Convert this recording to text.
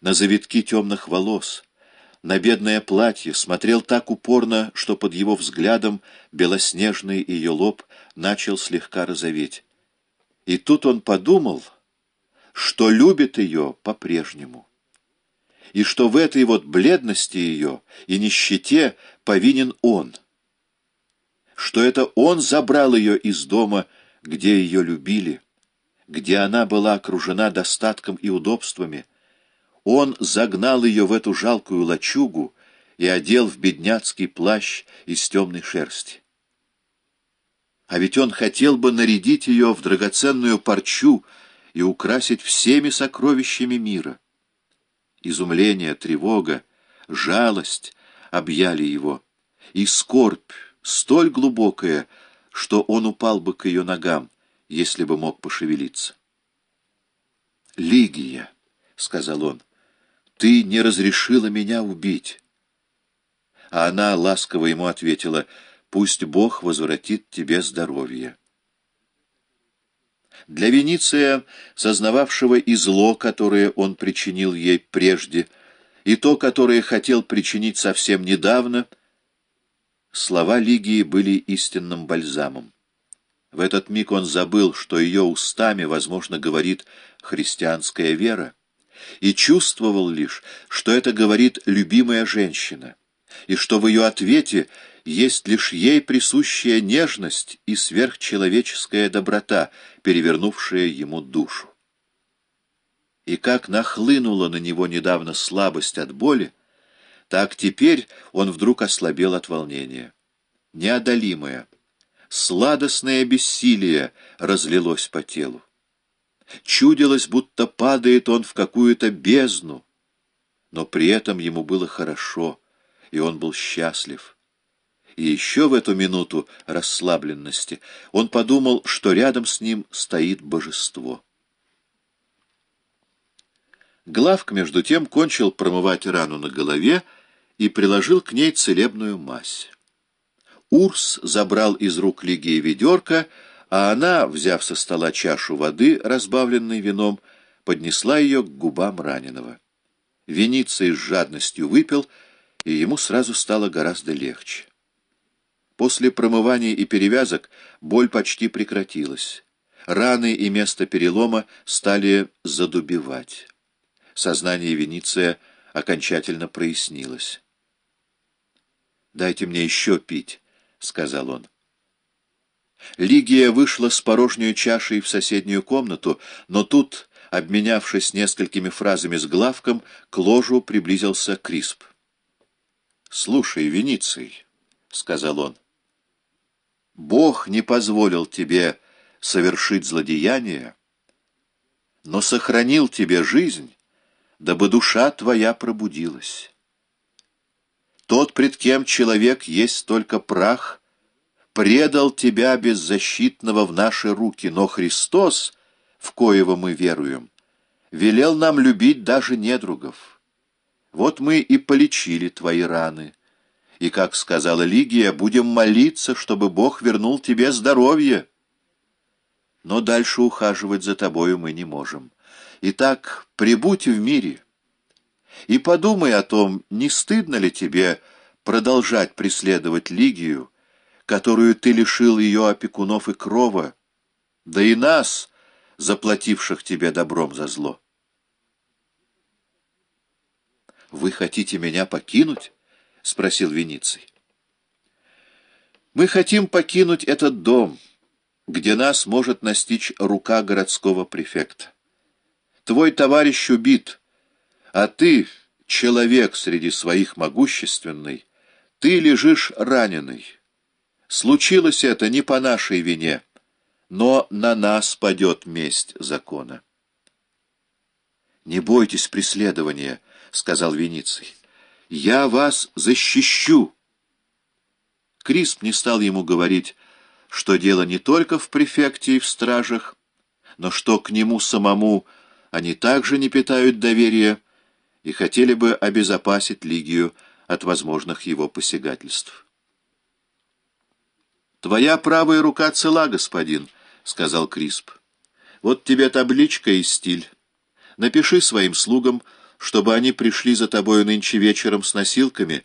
на завитки темных волос, на бедное платье, смотрел так упорно, что под его взглядом белоснежный ее лоб начал слегка розоветь. И тут он подумал, что любит ее по-прежнему, и что в этой вот бледности ее и нищете повинен он, что это он забрал ее из дома, где ее любили, где она была окружена достатком и удобствами, он загнал ее в эту жалкую лачугу и одел в бедняцкий плащ из темной шерсти. А ведь он хотел бы нарядить ее в драгоценную парчу и украсить всеми сокровищами мира. Изумление, тревога, жалость объяли его, и скорбь столь глубокая, что он упал бы к ее ногам, если бы мог пошевелиться. «Лигия», — сказал он, — ты не разрешила меня убить. А она ласково ему ответила, пусть Бог возвратит тебе здоровье. Для Вениция, сознававшего и зло, которое он причинил ей прежде, и то, которое хотел причинить совсем недавно, слова Лигии были истинным бальзамом. В этот миг он забыл, что ее устами, возможно, говорит христианская вера и чувствовал лишь, что это говорит любимая женщина, и что в ее ответе есть лишь ей присущая нежность и сверхчеловеческая доброта, перевернувшая ему душу. И как нахлынула на него недавно слабость от боли, так теперь он вдруг ослабел от волнения. Неодолимое, сладостное бессилие разлилось по телу. Чудилось, будто падает он в какую-то бездну. Но при этом ему было хорошо, и он был счастлив. И еще в эту минуту расслабленности он подумал, что рядом с ним стоит божество. Главк, между тем, кончил промывать рану на голове и приложил к ней целебную мазь. Урс забрал из рук Лигии ведерко, а она, взяв со стола чашу воды, разбавленной вином, поднесла ее к губам раненого. Вениций с жадностью выпил, и ему сразу стало гораздо легче. После промывания и перевязок боль почти прекратилась. Раны и место перелома стали задубевать. Сознание Вениция окончательно прояснилось. «Дайте мне еще пить», — сказал он. Лигия вышла с порожней чашей в соседнюю комнату, но тут, обменявшись несколькими фразами с главком, к ложу приблизился Крисп. «Слушай, Вениций», — сказал он, — «Бог не позволил тебе совершить злодеяние, но сохранил тебе жизнь, дабы душа твоя пробудилась. Тот, пред кем человек есть только прах, предал тебя беззащитного в наши руки, но Христос, в коего мы веруем, велел нам любить даже недругов. Вот мы и полечили твои раны. И, как сказала Лигия, будем молиться, чтобы Бог вернул тебе здоровье. Но дальше ухаживать за тобою мы не можем. Итак, прибудь в мире и подумай о том, не стыдно ли тебе продолжать преследовать Лигию, которую ты лишил ее опекунов и крова, да и нас, заплативших тебе добром за зло. «Вы хотите меня покинуть?» — спросил Вениций. «Мы хотим покинуть этот дом, где нас может настичь рука городского префекта. Твой товарищ убит, а ты, человек среди своих могущественный, ты лежишь раненый». Случилось это не по нашей вине, но на нас падет месть закона. «Не бойтесь преследования», — сказал Вениций. «Я вас защищу». Крисп не стал ему говорить, что дело не только в префекте и в стражах, но что к нему самому они также не питают доверия и хотели бы обезопасить Лигию от возможных его посягательств. «Твоя правая рука цела, господин», — сказал Крисп. «Вот тебе табличка и стиль. Напиши своим слугам, чтобы они пришли за тобою нынче вечером с носилками